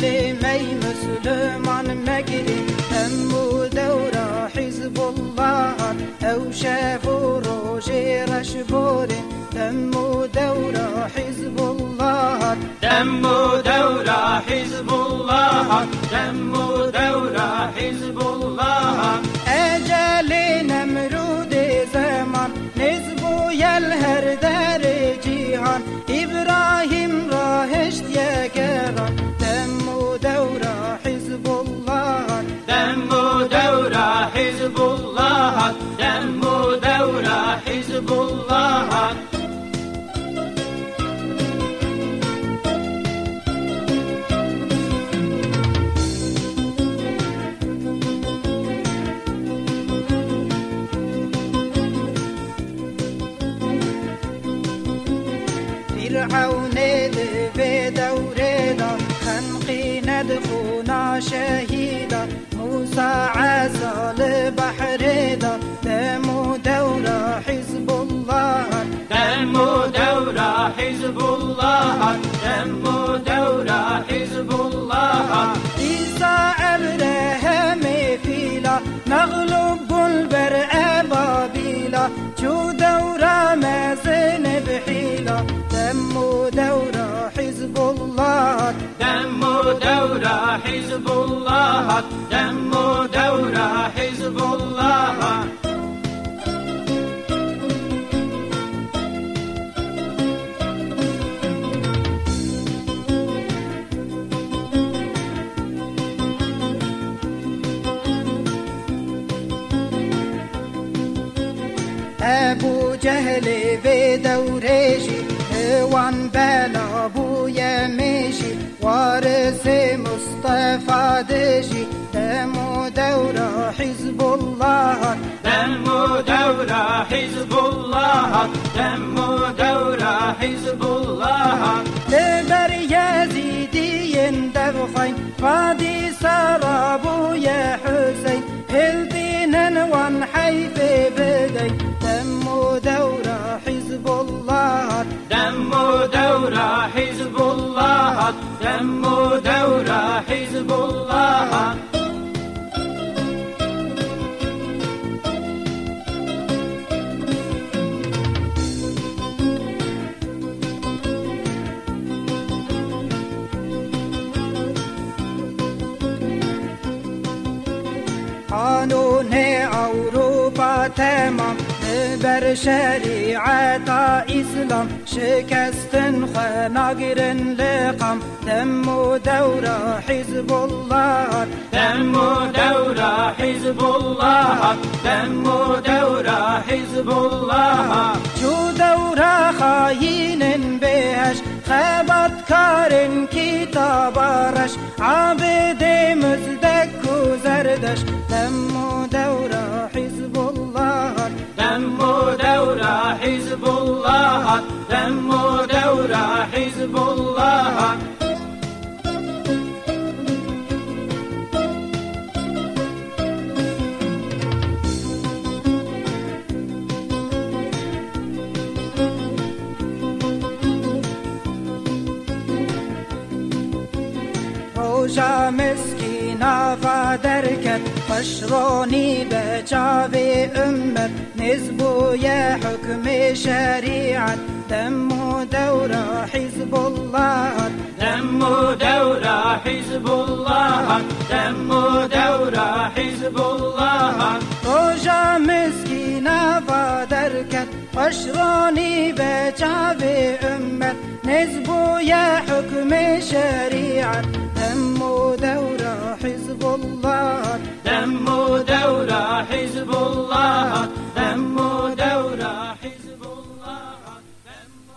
سلمي مسلمان مجري دم دورة حزب الله أو شافوا روجي رشبوري دم دورة حزب الله دم دورة حزب الله دم دورة حزب الله دم دورة حزب الله. فرعون دفي دوريدا خنقي ندخونا شهيدا Hizbullah Demmu devra Hizbullah İsa emre hemi fila Mağlubul ber'e babila Çu devra mezine bihila Demmu devra Hizbullah Demmu devra Hizbullah Demmu devra Hizbullah أبو جهل في دوريشي هوان بلا أبو يميشي وارث مصطفى دشي دم دورة حزب الله. دم دورة حزب الله. دم دورة حزب الله. لبر يزيدين دبخين قادي سرابو يا حسين هلدين وان حيف بدي دورة حزب الله دم دورة حزب الله قانون أوروبا تمام بر شريعة إسلام شكست خناقر لقم دم دورة حزب الله دم دورة حزب الله دم دورة حزب الله شو دورة خاين بهش خبت كارن كتاب رش عبد حزب الله دم دورة حزب الله روجا مسكينة فدركت فشروني بجابي أمت. نزبو يا حكم شريعة دم دورة حزب الله. دم دورة حزب الله. دم دورة حزب الله. فدركت فشروني بجابي أمت نزبو يا حكم شريعة دم دورة حزب الله دم دورة حزب الله